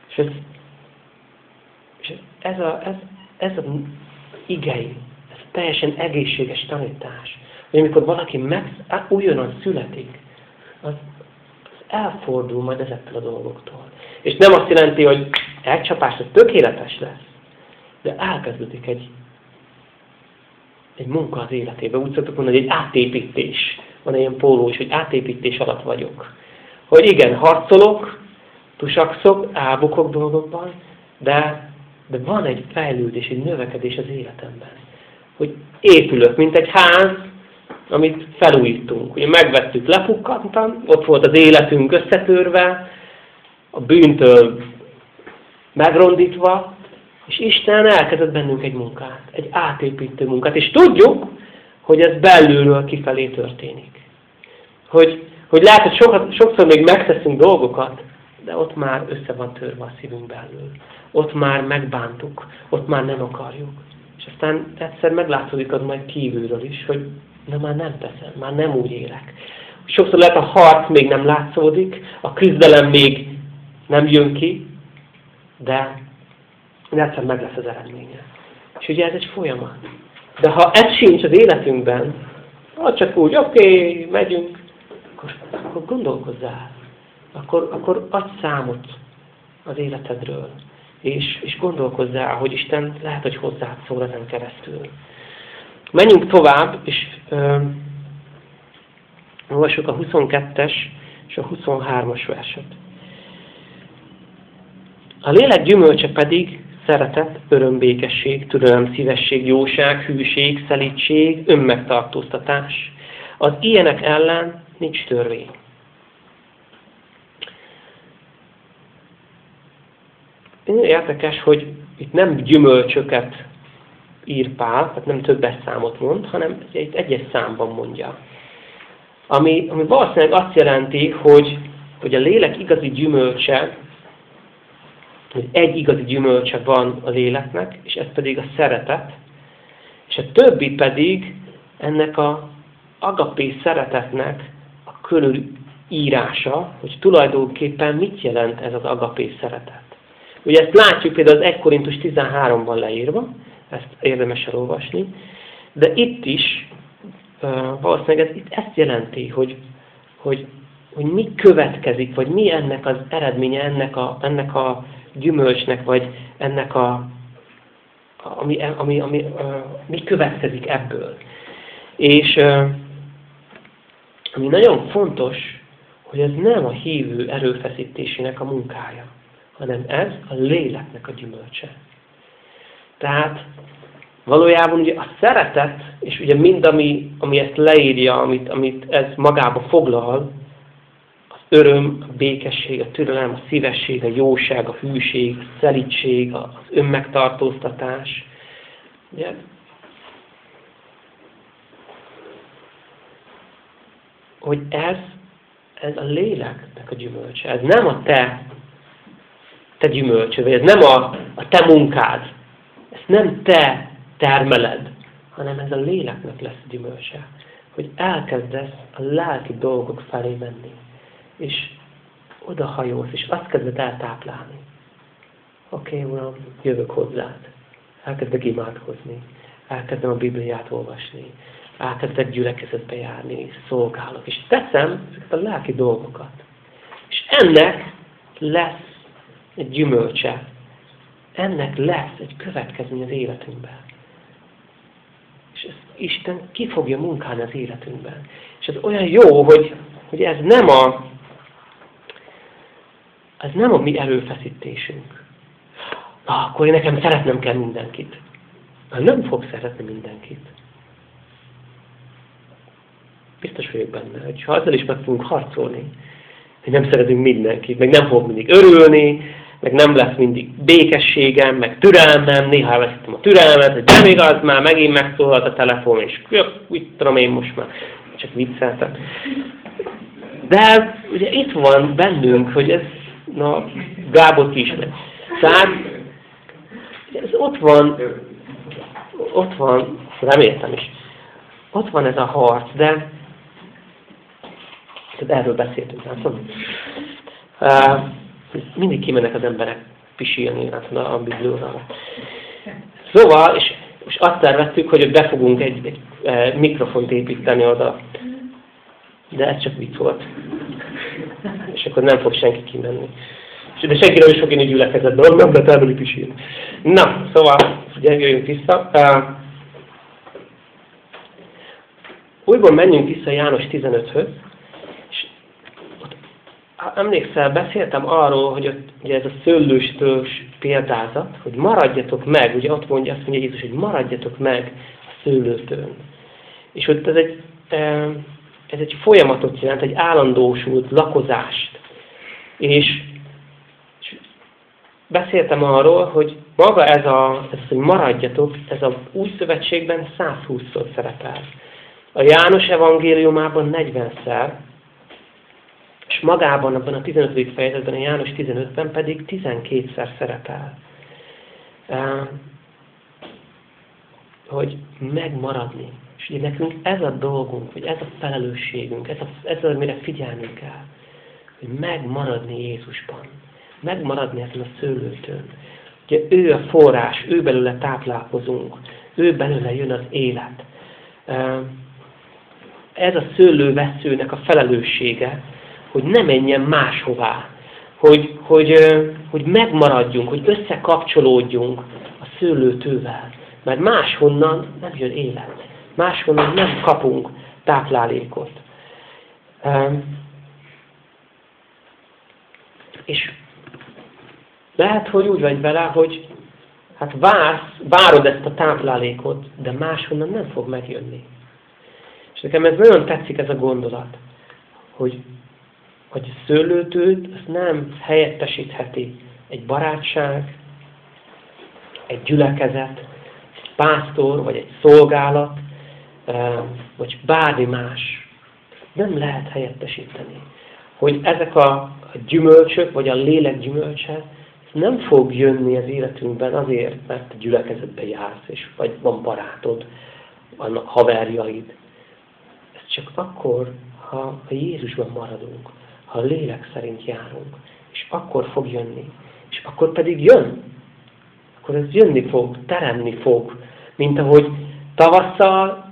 [SPEAKER 1] És ez, és ez, a, ez, ez a igei, ez teljesen egészséges tanítás, hogy amikor valaki meg, újonnan születik, az, az elfordul majd ezektől a dolgoktól. És nem azt jelenti, hogy elcsapás, ez tökéletes lesz, de elkezdődik egy, egy munka az életébe. Úgy szoktuk mondani, hogy egy átépítés. Van ilyen póló is, hogy átépítés alatt vagyok. Hogy igen, harcolok, tusakszok, elbukok dolgokban, de, de van egy fejlődés, egy növekedés az életemben. Hogy épülök, mint egy ház, amit felújítunk. Ugye megvettük, lefukkadtan, ott volt az életünk összetörve, a bűntől megrondítva, és Isten elkezdett bennünk egy munkát, egy átépítő munkát, és tudjuk, hogy ez belülről kifelé történik. Hogy, hogy lehet, hogy sokat, sokszor még megteszünk dolgokat, de ott már össze van törve a szívünk belül. Ott már megbántuk, ott már nem akarjuk. És aztán egyszer meglátszódik az majd kívülről is, hogy na már nem teszem, már nem úgy élek. Sokszor lehet a harc még nem látszódik, a küzdelem még nem jön ki, de egyszer meg lesz az eredménye. És ugye ez egy folyamat. De ha ez sincs az életünkben, ha csak úgy, oké, okay, megyünk, akkor, akkor gondolkozzál. Akkor, akkor adj számot az életedről. És, és gondolkozzál, hogy Isten lehet, hogy hozzád szól ezen keresztül. Menjünk tovább, és ö, olvassuk a 22-es és a 23-as verset. A lélek gyümölcse pedig szeretet, örömbékesség, türelem, szívesség, jóság, hűség, szelítség, önmegtartóztatás. Az ilyenek ellen nincs törvény. Érdekes, hogy itt nem gyümölcsöket ír Pál, tehát nem többes számot mond, hanem egy egyes számban mondja. Ami, ami valószínűleg azt jelenti, hogy, hogy a lélek igazi gyümölcse hogy egy igazi gyümölcse van a léleknek, és ez pedig a szeretet, és a többi pedig ennek a agapé szeretetnek a körül írása, hogy tulajdonképpen mit jelent ez az agapé szeretet. Ugye ezt látjuk például az 1 Korintus 13-ban leírva, ezt érdemes elolvasni, de itt is valószínűleg ez itt ezt jelenti, hogy, hogy, hogy mi következik, vagy mi ennek az eredménye, ennek a, ennek a gyümölcsnek, vagy ennek a, ami, ami, ami, mi következik ebből. És ami nagyon fontos, hogy ez nem a hívő erőfeszítésének a munkája, hanem ez a léleknek a gyümölcse. Tehát valójában ugye a szeretet, és ugye mind, ami, ami ezt leírja, amit, amit ez magába foglal, öröm, a békesség, a türelem, a szívesség, a jóság, a hűség, a szelítség, az önmegtartóztatás. Ugye? Hogy ez, ez a léleknek a gyümölcse. Ez nem a te, te gyümölcsöd, vagy ez nem a, a te munkád. Ez nem te termeled, hanem ez a léleknek lesz a gyümölcse. Hogy elkezdesz a lelki dolgok felé menni és oda hajolsz, és azt kezded eltáplálni. Oké, okay, Uram, jövök hozzád. Elkezdek imádkozni. Elkezdem a Bibliát olvasni. Elkezdek gyülekezetbe járni, szolgálok. És teszem ezeket a lelki dolgokat. És ennek lesz egy gyümölcse. Ennek lesz egy következmény az életünkben. És ezt Isten ki fogja munkálni az életünkben. És ez olyan jó, hogy, hogy ez nem a ez nem a mi előfeszítésünk. Na, akkor én nekem szeretnem kell mindenkit. Na, nem fog szeretni mindenkit. Biztos vagyok benne, hogy ha azzal is meg fogunk harcolni, hogy nem szeretünk mindenkit, meg nem fogok mindig örülni, meg nem lesz mindig békességem, meg türelmem, néha elveszítem a türelmet, hogy nem igaz, már megint megszólalt a telefon, és mit tudom én most már, csak vicceltem. De ugye itt van bennünk, hogy ez na, Gábor ki ismer. Tehát ez ott van, ott van, reméltem is, ott van ez a harc, de erről beszéltünk, látom. Uh, mindig kimennek az emberek pisilni látom, a biblióra. Szóval, és, és azt terveztük, hogy be fogunk egy, egy, egy mikrofont építeni oda. De ez csak vicc volt. Akkor nem fog senki kimenni. De senki nem is fog inni gyülekezetbe, nem lehet elmenni pisilni. Na, szóval, ugye jöjjünk vissza. Újból menjünk vissza János 15-höz, és ott, emlékszel, beszéltem arról, hogy ott, ugye ez a szőlőstős példázat, hogy maradjatok meg, ugye ott mondja, azt mondja Jézus, hogy maradjatok meg a szőlőtőn. És ott ez egy, ez egy folyamatot jelent, egy állandósult lakozást. És, és beszéltem arról, hogy maga ez, a, ez hogy maradjatok, ez a új szövetségben 120-szor szerepel. A János evangéliumában 40-szer, és magában abban a 15. fejezetben, a János 15-ben pedig 12-szer szerepel. Hogy megmaradni. És ugye nekünk ez a dolgunk, vagy ez a felelősségünk, ez, a, ez az, amire figyelnünk kell, hogy megmaradni Jézusban. Megmaradni ezen a szőlőtön. Ugye ő a forrás, ő belőle táplálkozunk, ő belőle jön az élet ez a szőlőveszőnek a felelőssége, hogy ne menjen máshová, hogy, hogy, hogy megmaradjunk, hogy összekapcsolódjunk a szőlőtővel. Mert máshonnan nem jön élet. Máshonnan nem kapunk táplálékot. És lehet, hogy úgy vagy vele, hogy hát vársz, várod ezt a táplálékot, de máshonnan nem fog megjönni. És nekem ez nagyon tetszik ez a gondolat, hogy, hogy a szőlőtőt azt nem helyettesítheti egy barátság, egy gyülekezet, egy pásztor, vagy egy szolgálat, vagy bármi más. Nem lehet helyettesíteni. Hogy ezek a gyümölcsök, vagy a lélek gyümölcse, nem fog jönni az életünkben azért, mert a gyülekezetbe jársz, és vagy van barátod, vannak haverjaid, csak akkor, ha a Jézusban maradunk, ha a lélek szerint járunk, és akkor fog jönni. És akkor pedig jön. Akkor ez jönni fog, teremni fog, mint ahogy tavasszal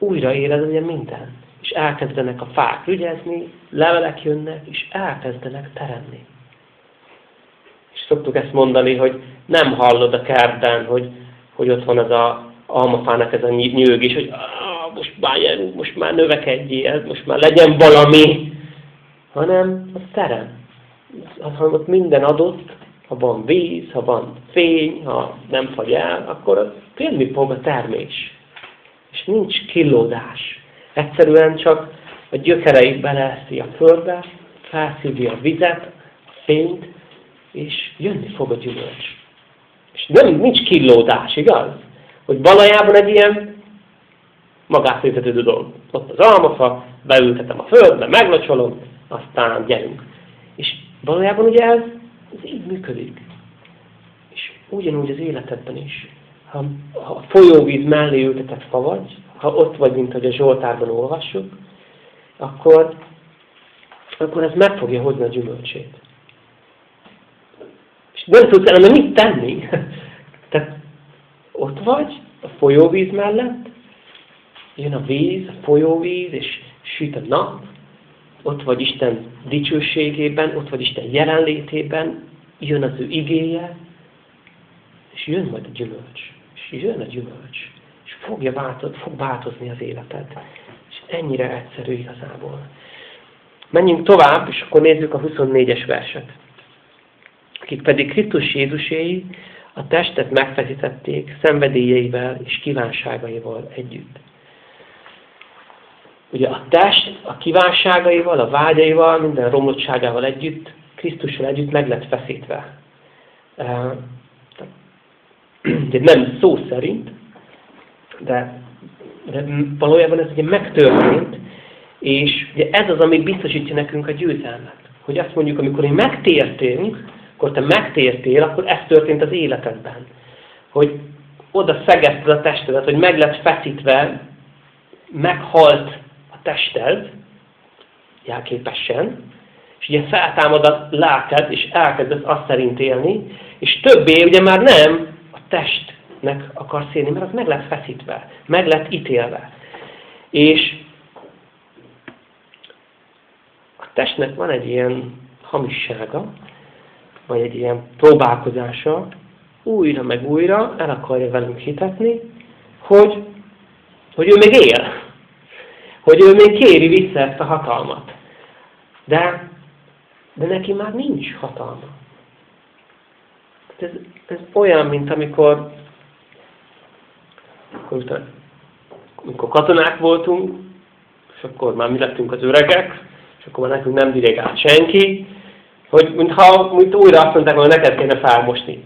[SPEAKER 1] újra éled ugye minden. És elkezdenek a fák ügyezni, levelek jönnek, és elkezdenek teremni. És szoktuk ezt mondani, hogy nem hallod a kertben, hogy, hogy ott van az a almafának ez a nyőgés, hogy most már, most már növekedjél, most már legyen valami, hanem a terem. Ha ott minden adott, ha van víz, ha van fény, ha nem fagy el, akkor az félni fog a termés. És nincs kilódás. Egyszerűen csak a gyökereit beleeszi a földbe, felszívja a vizet, a fényt, és jönni fog a gyümölcs. És nem, nincs killódás, igaz? Hogy valójában egy ilyen magát értetődő dolog. Ott az almafa, beültetem a földbe, meglocsolom, aztán gyerünk. És valójában ugye ez, ez így működik. És ugyanúgy az életedben is. Ha, a folyóvíz mellé ültetett fa vagy, ha ott vagy, mint hogy a Zsoltárban olvassuk, akkor, akkor ez meg fogja hozni a gyümölcsét. És nem tudsz ellene mit tenni. Tehát ott vagy, a folyóvíz mellett, jön a víz, a folyóvíz, és süt a nap, ott vagy Isten dicsőségében, ott vagy Isten jelenlétében, jön az ő igéje, és jön majd a gyümölcs. És jön a gyümölcs. És fogja változ, fog változni az életed. És ennyire egyszerű igazából. Menjünk tovább, és akkor nézzük a 24-es verset. Akik pedig Krisztus Jézuséi a testet megfeszítették szenvedélyeivel és kívánságaival együtt. Ugye a test a kívánságaival, a vágyaival, minden romlottságával együtt, Krisztussal együtt meg lett feszítve. De nem szó szerint, de, de valójában ez ugye megtörtént, és ugye ez az, ami biztosítja nekünk a győzelmet. Hogy azt mondjuk, amikor mi megtértünk, akkor te megtértél, akkor ez történt az életedben. Hogy oda szegezted a testedet, hogy meg lett feszítve, meghalt tested, jelképesen, és ugye feltámad a lelked, és elkezdesz azt szerint élni, és többé ugye már nem a testnek akarsz élni, mert az meg lett feszítve, meg lett ítélve. És a testnek van egy ilyen hamissága, vagy egy ilyen próbálkozása, újra meg újra el akarja velünk hitetni, hogy, hogy ő még él. Hogy ő még kéri vissza ezt a hatalmat. De, de neki már nincs hatalma. Ez, ez olyan, mint amikor, amikor katonák voltunk, és akkor már mi lettünk az öregek, és akkor már nekünk nem dirigált senki, hogy mintha mint újra azt mondták, hogy neked kéne felmosni.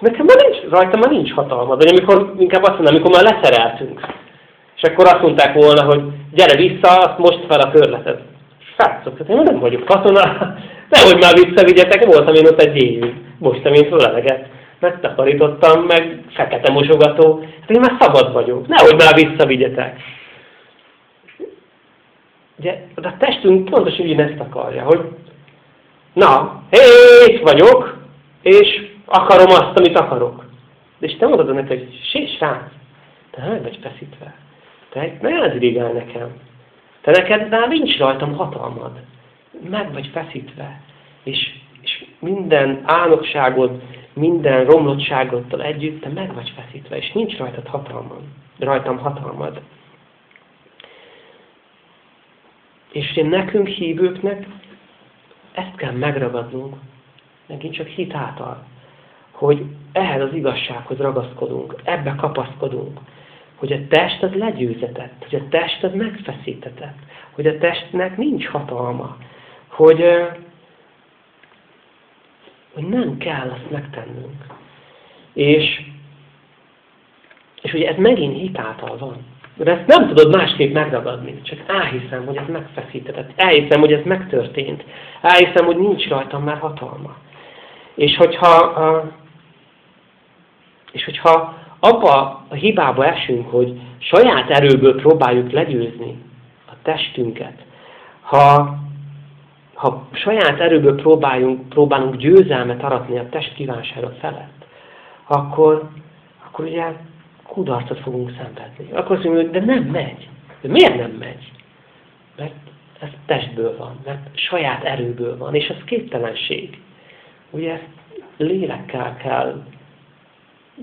[SPEAKER 1] Nekem már nincs, rajta már nincs hatalma. Vagy amikor, inkább azt mondom, amikor már leszereltünk. És akkor azt mondták volna, hogy gyere vissza, azt most fel a körletet. Srácok, hát én nem vagyok katona, nehogy már visszavigyetek, voltam én ott egy évig. Mostam én föl eleget. Megtakarítottam, meg fekete mosogató. Hát én már szabad vagyok, nehogy már visszavigyetek. Ugye, de a testünk pontosan ugyanezt akarja, hogy na, hé, itt vagyok, és akarom azt, amit akarok. De és te mondod neki, hogy sí, srác, te nem vagy feszítve. Te ne eldirigál nekem. Te neked már nincs rajtam hatalmad. Meg vagy feszítve. És, és minden álnokságod, minden romlottságoddal együtt te meg vagy feszítve, és nincs rajtad hatalmad. Rajtam hatalmad. És én nekünk hívőknek ezt kell megragadnunk, megint csak hit által, hogy ehhez az igazsághoz ragaszkodunk, ebbe kapaszkodunk, hogy a test az legyőzetett, hogy a test az megfeszítetett, hogy a testnek nincs hatalma, hogy, hogy nem kell azt megtennünk. És, és ugye ez megint hitáltal van. De ezt nem tudod másképp megragadni, csak elhiszem, hogy ez megfeszítetett, elhiszem, hogy ez megtörtént, elhiszem, hogy nincs rajtam már hatalma. És hogyha, és hogyha abba a hibába esünk, hogy saját erőből próbáljuk legyőzni a testünket, ha, ha saját erőből próbáljunk, próbálunk győzelmet aratni a test kívánsága felett, akkor, akkor ugye kudarcot fogunk szenvedni. Akkor azt mondjuk, de nem megy. De miért nem megy? Mert ez testből van, mert saját erőből van, és ez képtelenség. Ugye ezt lélekkel kell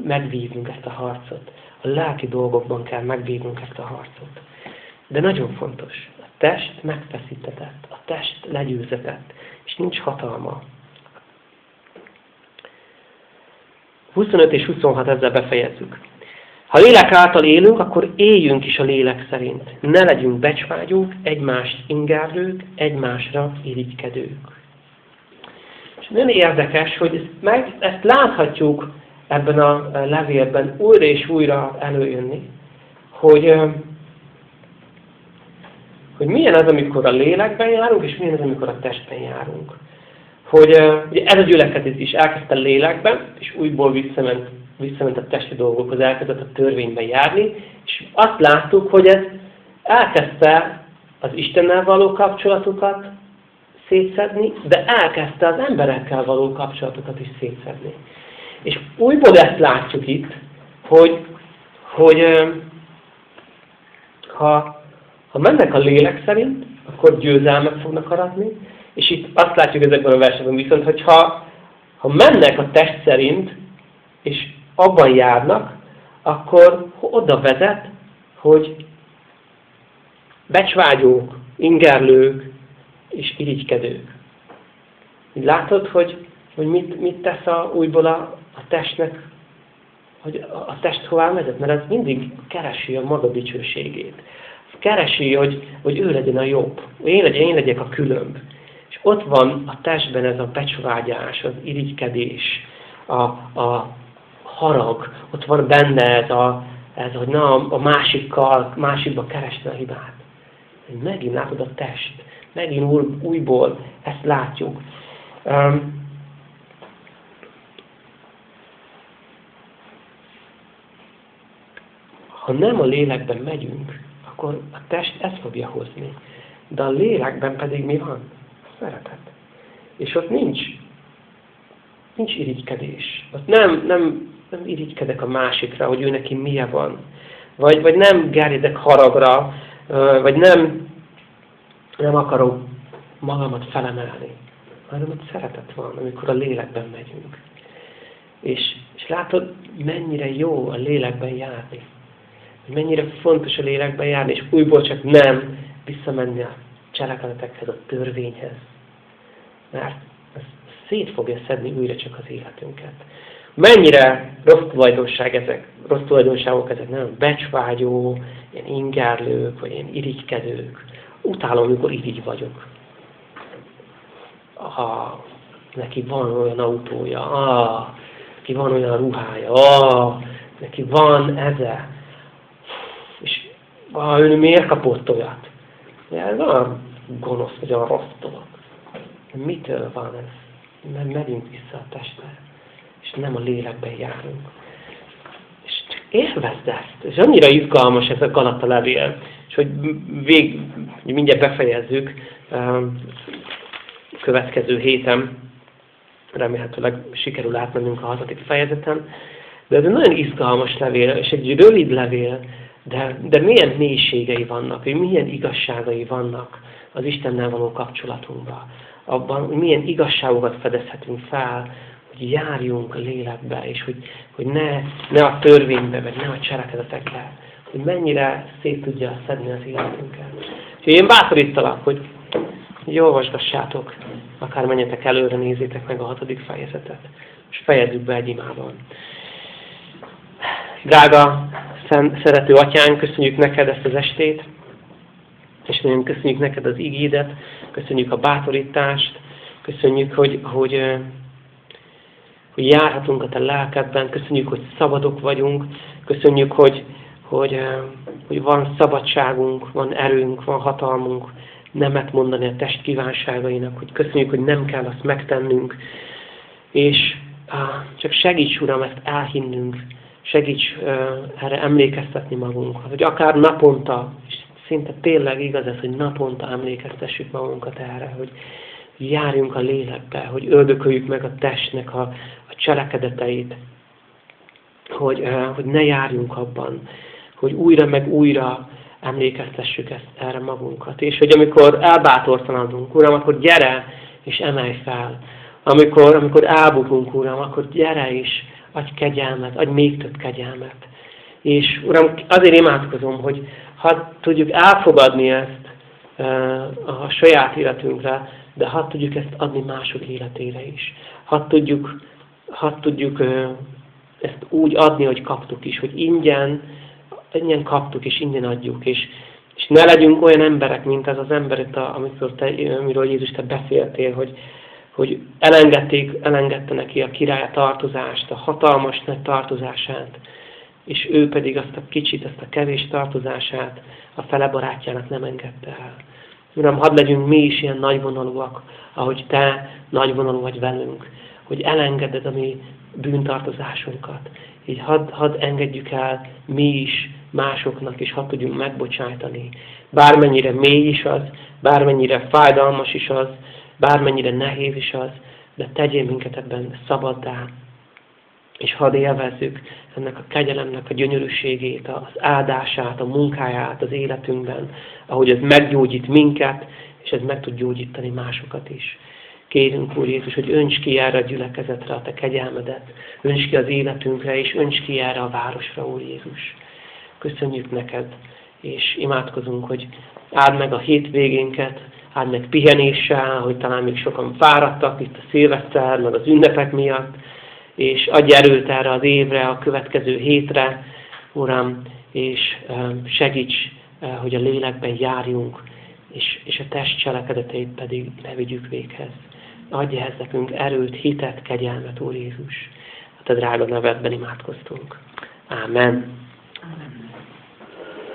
[SPEAKER 1] megvívnunk ezt a harcot. A lelki dolgokban kell megvívnunk ezt a harcot. De nagyon fontos. Test megfeszítetett, a test legyőzetett, és nincs hatalma. 25 és 26 ezzel befejezzük. Ha lélek által élünk, akkor éljünk is a lélek szerint. Ne legyünk becsvágyók, egymást ingárlők, egymásra irigykedők. És nagyon érdekes, hogy ezt, meg, ezt láthatjuk ebben a levélben újra és újra előjönni, hogy, hogy milyen az, amikor a lélekben járunk, és milyen az, amikor a testben járunk. Hogy ugye ez a gyülekezet is elkezdte lélekben, és újból visszament visszament a testi dolgokhoz, elkezdett a törvénybe járni, és azt láttuk, hogy ez elkezdte az Istennel való kapcsolatukat szétszedni, de elkezdte az emberekkel való kapcsolatokat is szétszedni. És újból ezt látjuk itt, hogy, hogy ha, ha mennek a lélek szerint, akkor győzelmet fognak aratni, és itt azt látjuk ezekben a versekben viszont, hogy ha, mennek a test szerint, és abban járnak, akkor oda vezet, hogy becsvágyók, ingerlők és irigykedők. Látod, hogy, hogy mit, mit tesz a, újból a, a testnek, hogy a test hová vezet? Mert ez mindig keresi a maga dicsőségét. Keresi, hogy, hogy ő legyen a jobb, én, legyen, én legyek a különb. És ott van a testben ez a becsvágyás, az irigykedés, a, a, harag, ott van benne ez, a, ez hogy na, a másikkal, másikba keresni a hibát. Megint látod a test, megint új, újból ezt látjuk. Um, ha nem a lélekben megyünk, akkor a test ezt fogja hozni. De a lélekben pedig mi van? Szeretet. És ott nincs, nincs irigykedés. Ott nem, nem nem irigykedek a másikra, hogy ő neki milyen van. Vagy, vagy nem gerjedek haragra, vagy nem, nem akarok magamat felemelni, hanem ott szeretet van, amikor a lélekben megyünk. És, és látod, mennyire jó a lélekben járni. Hogy mennyire fontos a lélekben járni, és újból csak nem visszamenni a cselekedetekhez, a törvényhez. Mert ez szét fogja szedni újra csak az életünket. Mennyire rossz tulajdonság ezek, rossz tulajdonságok ezek, nem becsvágyó, ilyen ingerlők, vagy ilyen irigykedők. Utálom, amikor irigy vagyok. Ha neki van olyan autója, ah, neki van olyan ruhája, ah, neki van eze. Ah, ő miért kapott olyat? Ez olyan gonosz, vagy olyan rossz dolog. Mitől van ez? Mert megyünk vissza a testbe, és nem a lélekben járunk. És csak élvezd ezt. És annyira izgalmas ez a Galata levél. És hogy vég, mindjárt befejezzük um, következő héten, remélhetőleg sikerül átmennünk a hatodik fejezeten, de ez egy nagyon izgalmas levél, és egy rövid levél, de, de milyen mélységei vannak, hogy milyen igazságai vannak az Istennel való kapcsolatunkban. Abban, milyen igazságokat fedezhetünk fel, hogy járjunk a lélekbe, és hogy, hogy ne, ne a törvénybe, vagy ne a cselekedetekbe, hogy mennyire szét tudja szedni az életünket. Úgyhogy én bátorítalak, hogy, hogy olvasgassátok, akár menjetek előre, nézzétek meg a hatodik fejezetet, és fejezzük be egy imádon. Drága, szerető atyánk, köszönjük neked ezt az estét, és nagyon köszönjük neked az igédet, köszönjük a bátorítást, köszönjük, hogy, hogy, hogy járhatunk a te lelkedben, köszönjük, hogy szabadok vagyunk, köszönjük, hogy, hogy, hogy van szabadságunk, van erőnk, van hatalmunk, nemet mondani a test kívánságainak, hogy köszönjük, hogy nem kell azt megtennünk, és csak segíts, Uram, ezt elhinnünk, segíts erre emlékeztetni magunkat, hogy akár naponta, és szinte tényleg igaz ez, hogy naponta emlékeztessük magunkat erre, hogy járjunk a lélekbe, hogy öldököljük meg a testnek a, a cselekedeteit, hogy, hogy ne járjunk abban, hogy újra meg újra emlékeztessük ezt, erre magunkat. És hogy amikor elbátortalanodunk, Uram, akkor gyere és emelj fel. Amikor, amikor elbukunk, Uram, akkor gyere is, adj kegyelmet, adj még több kegyelmet. És Uram, azért imádkozom, hogy ha tudjuk elfogadni ezt a saját életünkre, de ha tudjuk ezt adni mások életére is. Ha tudjuk, ha tudjuk ezt úgy adni, hogy kaptuk is, hogy ingyen, ingyen kaptuk és ingyen adjuk. És, és ne legyünk olyan emberek, mint ez az ember, amikor te, amiről Jézus te beszéltél, hogy, hogy elengedték, elengedte neki a király tartozást, a hatalmas nagy tartozását, és ő pedig azt a kicsit, azt a kevés tartozását a fele barátjának nem engedte el. Uram, hadd legyünk mi is ilyen nagyvonalúak, ahogy Te nagyvonalú vagy velünk, hogy elengeded a mi bűntartozásunkat. Így hadd, hadd engedjük el mi is másoknak, és hadd tudjunk megbocsájtani. Bármennyire mély is az, bármennyire fájdalmas is az, bármennyire nehéz is az, de tegyél minket ebben szabaddá, és hadd élvezzük ennek a kegyelemnek a gyönyörűségét, az áldását, a munkáját az életünkben, ahogy ez meggyógyít minket, és ez meg tud gyógyítani másokat is. Kérünk, Úr Jézus, hogy önts ki erre a gyülekezetre a Te kegyelmedet, önts ki az életünkre, és önts ki erre a városra, Úr Jézus. Köszönjük neked, és imádkozunk, hogy áld meg a hétvégénket, áld meg pihenéssel, hogy talán még sokan fáradtak itt a szilveszter, meg az ünnepek miatt, és adj erőt erre az évre, a következő hétre, Uram, és segíts, hogy a lélekben járjunk, és, és a test cselekedeteit pedig ne vigyük véghez. Adj ehhez nekünk erőt, hitet, kegyelmet, Úr Jézus. A Te drága nevedben imádkoztunk. Amen.